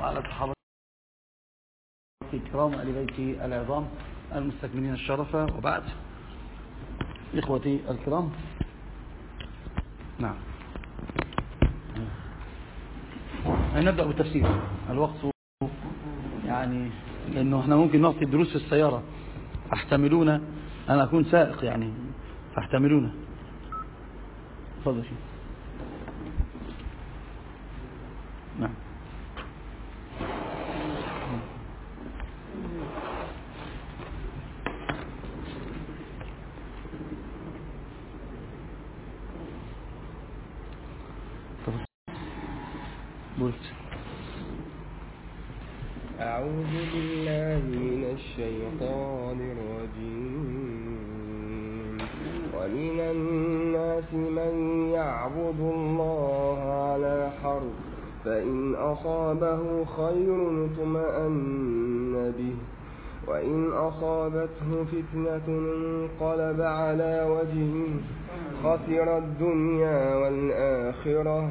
وعلى صحابة الكرام آل بيت العظام المستكملين الشرف. وبعد إخوتي الكرام. نعم. نبدأ بالتفسير. الوقت يعني لأنه إحنا ممكن نعطي الدروس في السيارة. فاحتملونا أنا أكون سائق يعني. فاحتملونا تفضل نعم. قلت. أعوذ بالله من الشيطان الرجيم. ومن الناس من يعبد الله على حرف فإن أصابه خير اطمأن به. وإن أصابته فتنة انقلب على وجهه خسر الدنيا والآخرة.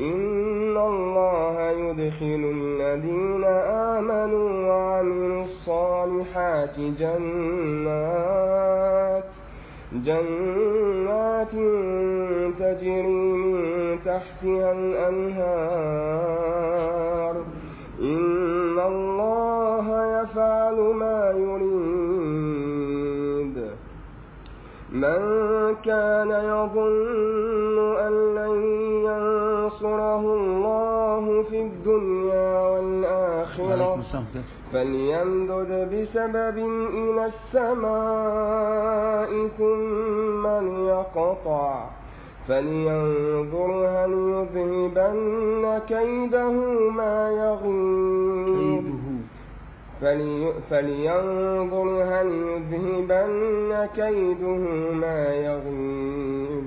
إن الله يدخل الذين آمنوا وعملوا الصالحات جنات جنات تجري من تحتها الأنهار إن الله يفعل ما يريد من كان يظن ينصره الله في الدنيا والآخرة. فليمدد بسبب إلى السماء ثم ليقطع. فلينظر هل يذهبن كيده ما يغيب. فلي فلينظر هل يذهبن كيده ما يغيب.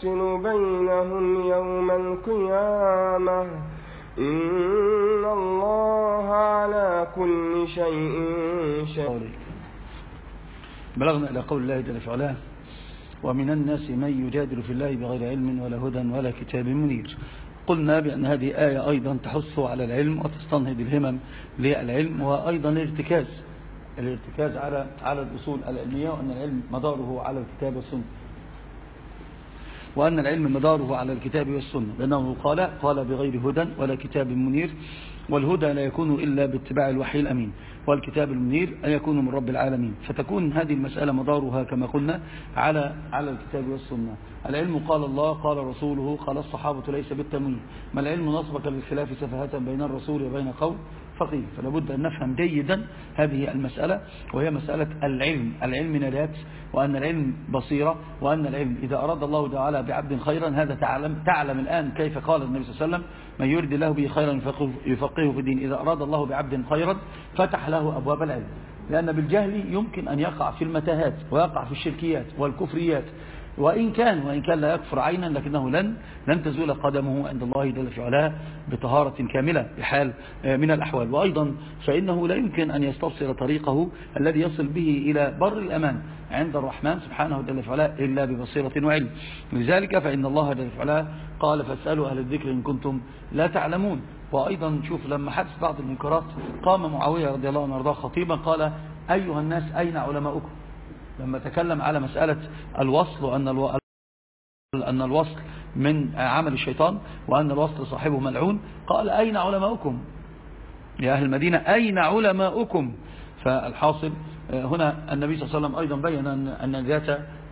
يفصل بينهم يوم القيامة. إن الله على كل شيء شهيد. بلغنا إلى قول الله جل وعلا ومن الناس من يجادل في الله بغير علم ولا هدى ولا كتاب منير. قلنا بأن هذه آية أيضا تحث على العلم وتستنهض الهمم للعلم وأيضا الارتكاز الارتكاز على على الأصول العلمية وأن العلم مداره على الكتاب والسنة. وأن العلم مداره على الكتاب والسنة لأنه قال قال بغير هدى ولا كتاب منير والهدى لا يكون إلا باتباع الوحي الأمين والكتاب المنير أن يكون من رب العالمين. فتكون هذه المسألة مدارها كما قلنا على على الكتاب والسنة. العلم قال الله قال رسوله قال الصحابة ليس بالتمويل ما العلم نصبك للخلاف سفهة بين الرسول وبين قوم؟ فقيه فلا بد أن نفهم جيدا هذه المسألة وهي مسألة العلم العلم نجاة وأن العلم بصيرة وأن العلم إذا أراد الله تعالى بعبد خيرا هذا تعلم تعلم الآن كيف قال النبي صلى الله عليه وسلم من يرد الله به خيرا يفقهه في الدين. إذا أراد الله بعبد خيرا فتح له أبواب العلم. لأن بالجهل يمكن أن يقع في المتاهات ويقع في الشركيات والكفريات. وإن كان وإن كان لا يكفر عينا لكنه لن لن تزول قدمه عند الله جل في علاه بطهارة كاملة بحال من الأحوال. وأيضا فإنه لا يمكن أن يستبصر طريقه الذي يصل به إلى بر الأمان عند الرحمن سبحانه جل في علاه إلا ببصيرة وعلم. لذلك فإن الله جل في علاه قال فاسألوا أهل الذكر إن كنتم لا تعلمون. وأيضا شوف لما حدث بعض المنكرات قام معاوية رضي الله عنه وأرضاه خطيبا قال أيها الناس أين علماؤكم؟ لما تكلم على مسألة الوصل وأن. أن الوصل من عمل الشيطان وأن الوصل صاحبه ملعون قال أين علماؤكم يا أهل المدينة أين علماؤكم فالحاصل هنا النبي صلى الله عليه وسلم أيضا بين أن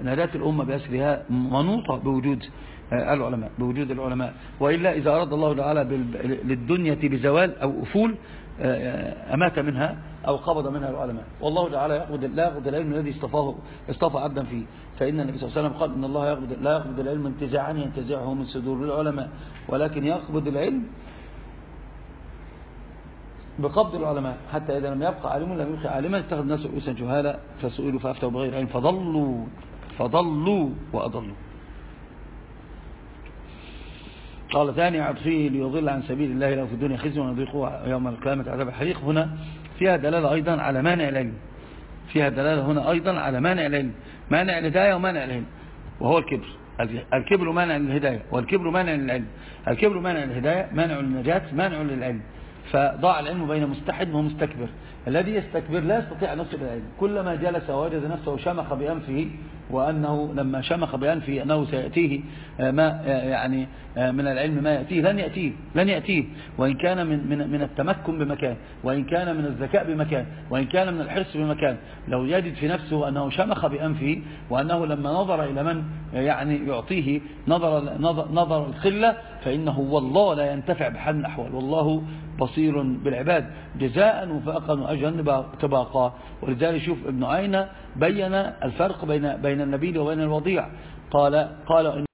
أن ذات الأمة بأسرها منوطة بوجود العلماء بوجود العلماء وإلا إذا أراد الله تعالى للدنيا بزوال أو أفول أمات منها أو قبض منها العلماء والله تعالى يقبض لا يقبض العلم الذي اصطفاه اصطفى عبدا فيه. فإن النبي صلى الله عليه وسلم قال إن الله يقبض لا يقبض العلم انتزاعا ينتزعه من صدور العلماء ولكن يقبض العلم بقبض العلماء. حتى إذا لم يبقى عالم لم يبقى عالما اتخذ الناس رؤوسا جهالا فسئلوا فأفتوا بغير علم. فضلوا فضلوا وأضلوا. قال ثاني عطفيه ليضل عن سبيل الله له في الدنيا خزي ونذيقه يوم القيامة عذاب الحريق هنا فيها دلالة أيضا على مانع العلم. فيها دلالة هنا أيضا على مانع العلم. مانع الهداية ومانع العلم. وهو الكبر. الكبر مانع للهداية. والكبر مانع للعلم. الكبر مانع للهداية مانع للنجاة مانع للعلم. فضاع العلم بين مستحد ومستكبر. الذي يستكبر لا يستطيع أن يصل العلم. كلما جلس ووجد نفسه شمخ بأنفه وأنه لما شمخ بأنفه أنه سيأتيه ما يعني من العلم ما يأتيه لن يأتيه لن يأتيه. وإن كان من, من, من التمكن بمكان وإن كان من الذكاء بمكان وإن كان من الحرص بمكان لو يجد في نفسه أنه شمخ بأنفه وأنه لما نظر إلى من يعني يعطيه نظر, نظر, نظر الخلة فإنه والله لا ينتفع بحال الأحوال. والله بصير بالعباد جزاء وفاقا وأجرا تباقا. ولذلك شوف ابن عينة بين الفرق بين بين النبيل وبين الوضيع. قال قال إن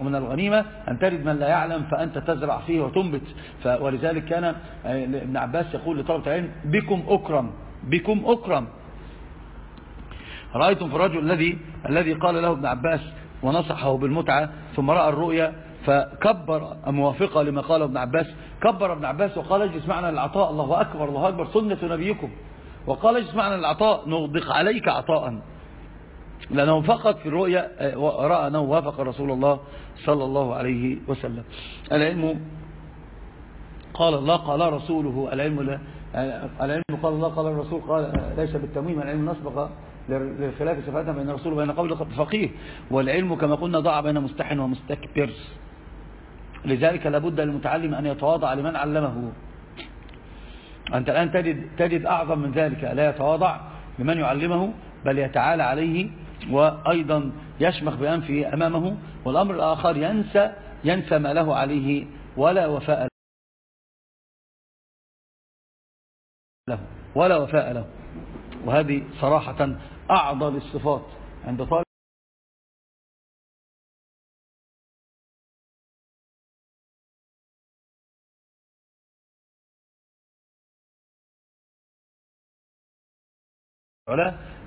ومن الغنيمة أن ترد من لا يعلم فأنت تزرع فيه وتنبت. ولذلك كان ابن عباس يقول لطلبة العلم بكم أكرم. بكم أكرم. رأيتم في الرجل الذي الذي قال له ابن عباس ونصحه بالمتعة ثم رأى الرؤيا فكبر موافقة لما قال ابن عباس. كبر ابن عباس وقال اجلس معنا للعطاء. الله أكبر الله أكبر. سنة نبيكم. وقال اجلس معنا للعطاء. نغدق عليك عطاء. لأنه فقط في الرؤيا رأى أنه وافق رسول الله صلى الله عليه وسلم. العلم قال الله قال رسوله العلم لا العلم قال الله قال الرسول قال ليس بالتمويم العلم نسبق للخلاف صفاتها بين الرسول وبين قول فقيه. والعلم كما قلنا ضاع بين مستحن ومستكبر. لذلك لابد للمتعلم أن يتواضع لمن علمه. أنت الآن تجد, تجد أعظم من ذلك. لا يتواضع لمن يعلمه بل يتعالى عليه وأيضا يشمخ بأنفه أمامه والأمر الآخر ينسى ينسى ما له عليه ولا وفاء له ولا وفاء له. وهذه صراحة أعظم الصفات عند طالب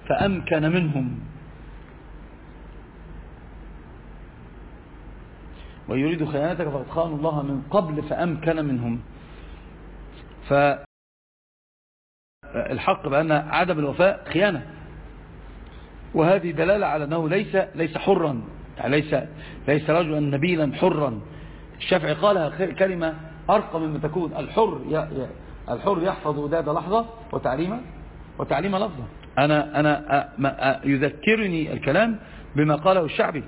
فأمكن منهم. ويريد خيانتك فقد خانوا الله من قبل فأمكن منهم. فالحق بأن عدم الوفاء خيانة. وهذه دلالة على أنه ليس ليس حرا. يعني ليس ليس رجلا نبيلا حرا. الشافعي قالها كلمة أرقى مما تكون. الحر الحر يحفظ وداد لحظة وتعليمه وتعليم لفظة. أنا, أنا يذكرني الكلام بما قاله الشعبي.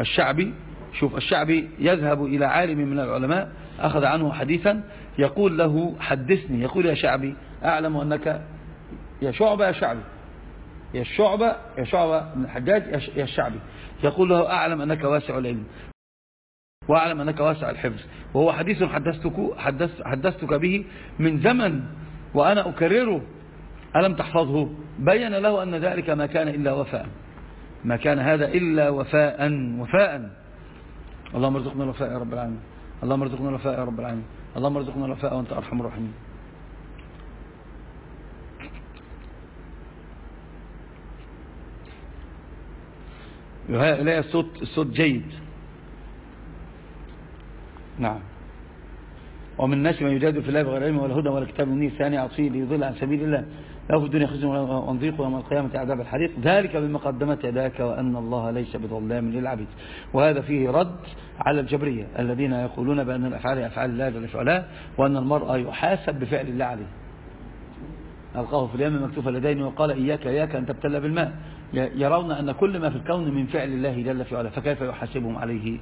الشعبي شوف الشعبي يذهب إلى عالم من العلماء أخذ عنه حديثا يقول له حدثني يقول يا شعبي أعلم أنك يا شعبة يا شعبي. يا الشعبة يا شعبة من الحجاج يا الشعبي يقول له أعلم أنك واسع العلم وأعلم أنك واسع الحفظ وهو حديث حدثتك, حدث حدثتك به من زمن وأنا أكرره. ألم تحفظه؟ بين له أن ذلك ما كان إلا وفاء. ما كان هذا إلا وفاء وفاء. اللهم ارزقنا الوفاء يا رب العالمين. اللهم ارزقنا الوفاء يا رب العالمين. اللهم ارزقنا الوفاء وأنت أرحم الراحمين. لا الصوت الصوت جيد. نعم. ومن الناس من يجادل في الله بغير علم ولا هدى ولا كتاب منير ثاني عصي ليضل عن سبيل الله. له في الدنيا خزي ونضيق ويوم القيامة عذاب الحريق. ذلك بما قدمت يداك وأن الله ليس بظلام للعبيد. وهذا فيه رد على الجبرية الذين يقولون بأن الأفعال أفعال الله جل وعلا وأن المرأة يحاسب بفعل الله عليه. ألقاه في اليم مكتوفة لدين وقال إياك إياك أن تبتلى بالماء. يرون أن كل ما في الكون من فعل الله جل في علا فكيف يحاسبهم عليه؟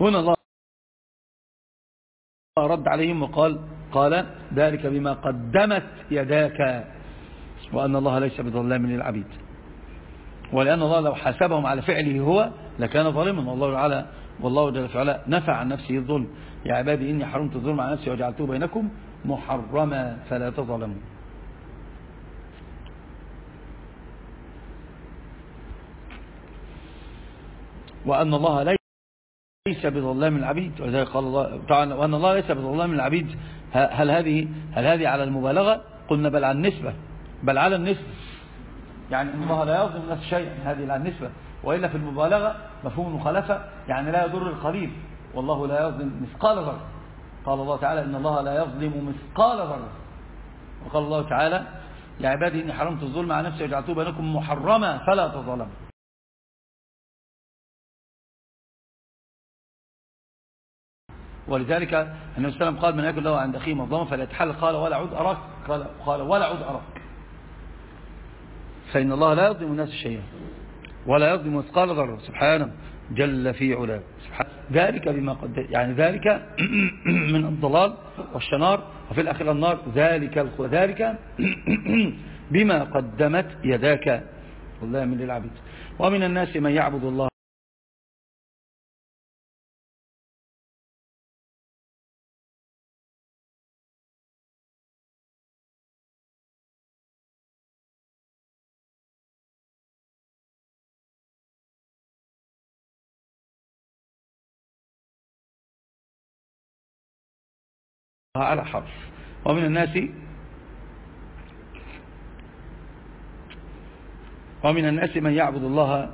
هنا الله رد عليهم وقال قال ذلك بما قدمت يداك. وأن الله ليس بظلام للعبيد. ولأن الله لو حاسبهم على فعله هو لكان ظالما. والله تعالى والله جل وعلا نفع عن نفسه الظلم. يا عبادي إني حرمت الظلم على نفسي وجعلته بينكم محرما فلا تظلموا. وأن الله ليس بظلام العبيد. وذلك قال الله تعالى وأن الله ليس بظلام العبيد. هل هذه هل هذه على المبالغة؟ قلنا بل على النسبة. بل على النسبة. يعني إن الله لا يظلم نفس شيئا هذه على النسبة. وإلا في المبالغة مفهوم المخالفة يعني لا يضر القليل. والله لا يظلم مثقال ذرة. قال الله تعالى إن الله لا يظلم مثقال ذرة. وقال الله تعالى يا عبادي إني حرمت الظلم على نفسي وجعلته بينكم محرما فلا تظلموا. ولذلك النبي صلى الله عليه قال من يكن له عند أخيه مظلمة فليتحل قال ولا عد أراك. قال, قال ولا عد أراك. فإن الله لا يظلم الناس شيئا ولا يظلم مثقال ذرة سبحانه. جل في علاه. ذلك بما قد يعني ذلك من الضلال والشنار وفي الأخير النار. ذلك ذلك بما قدمت يداك. والله من للعبد ومن الناس من يعبد الله على حرف. ومن الناس ومن الناس من يعبد الله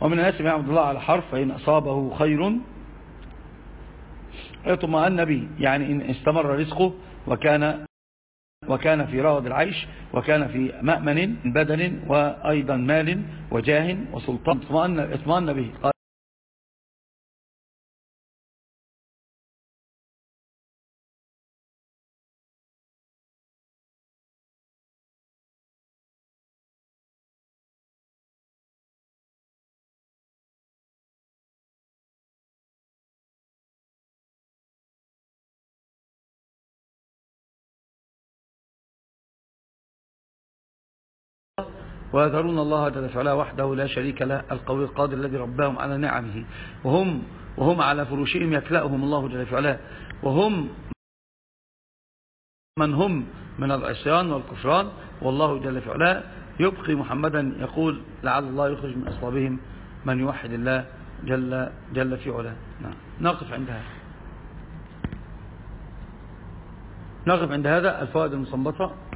ومن الناس من يعبد الله على حرف فإن أصابه خير اطمأن به. يعني إن استمر رزقه وكان وكان في رغد العيش وكان في مأمن بدن وأيضا مال وجاه وسلطان. اطمأن, به. ويذرون الله جل وعلا وحده لا شريك له القوي القادر الذي رباهم على نعمه. وهم وهم على فروشهم يكلأهم الله جل وعلا وهم من هم من العصيان والكفران. والله جل وعلا يبقي محمدا يقول لعل الله يخرج من أصلابهم من يوحد الله جل, جل في علاه. نعم. نقف عند هذا. نقف عند هذا. الفوائد المصنبطة.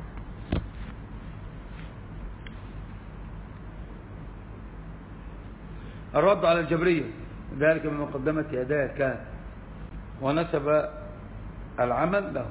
الرد على الجبرية ذلك من مقدمة يداك. ونسب العمل له.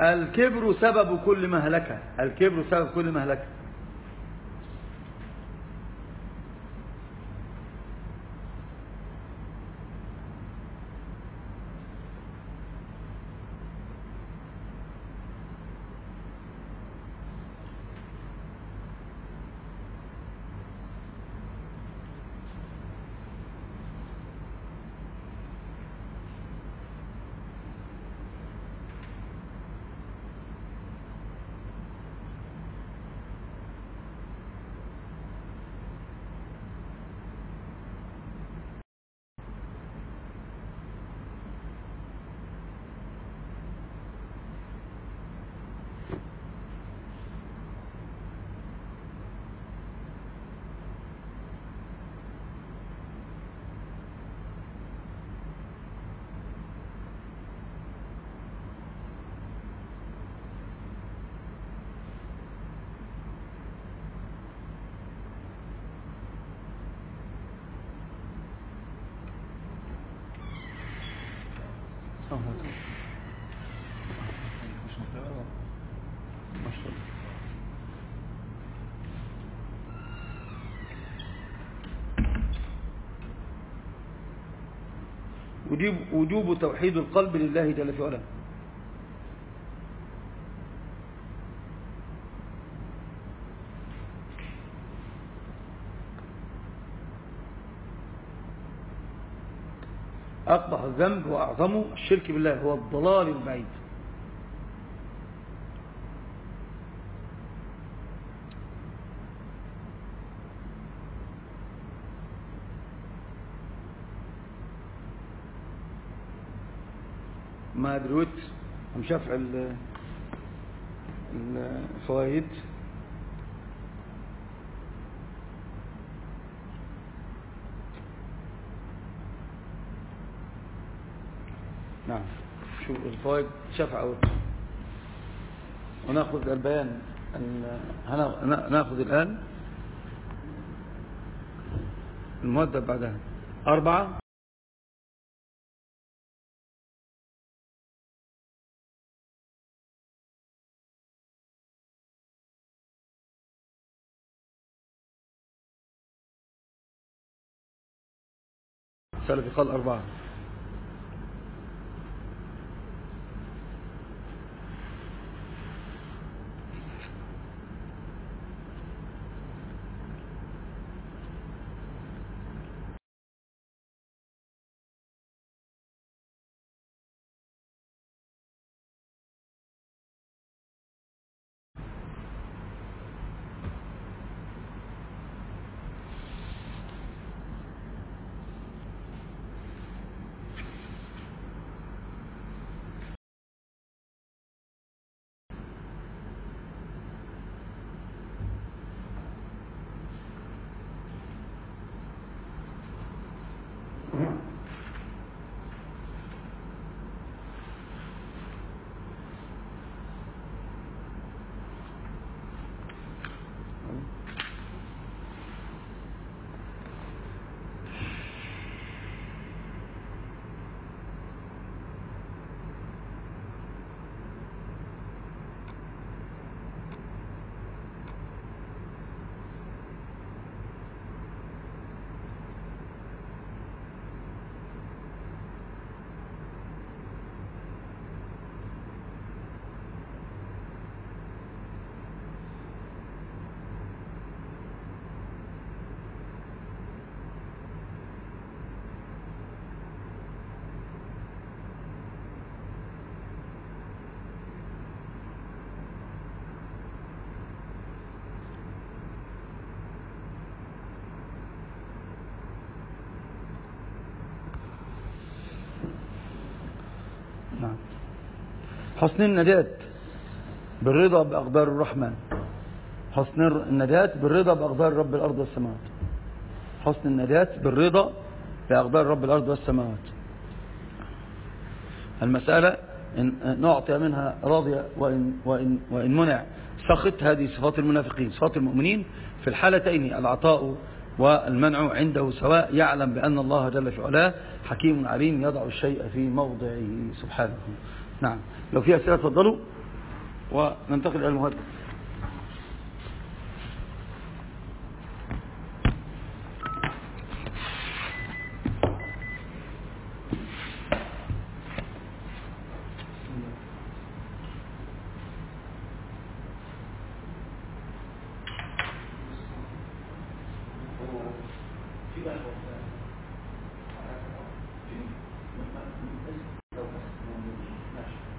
الكبر سبب كل مهلكة. الكبر سبب كل مهلكة. وجوب, توحيد القلب لله جل في علاه أقبح الذنب وأعظمه الشرك بالله هو الضلال البعيد. ما دروت هم شفع الفوائد نعم شو الفوائد شفع أول. ونأخذ البيان نأخذ الآن المؤدب بعدها. أربعة. السلف قال أربعة. حسن النجاة بالرضا بأقدار الرحمن. حسن النجاة بالرضا بأقدار رب الأرض والسماوات. حسن النجاة بالرضا بأقدار رب الأرض والسماوات. المسألة إن نعطي منها راضية وإن, وإن, وإن منع. سخط هذه صفات المنافقين. صفات المؤمنين في الحالتين العطاء والمنع عنده سواء يعلم بأن الله جل في علاه حكيم عليم يضع الشيء في موضعه. سبحانه. نعم. لو في أسئلة تفضلوا وننتقل إلى المهدد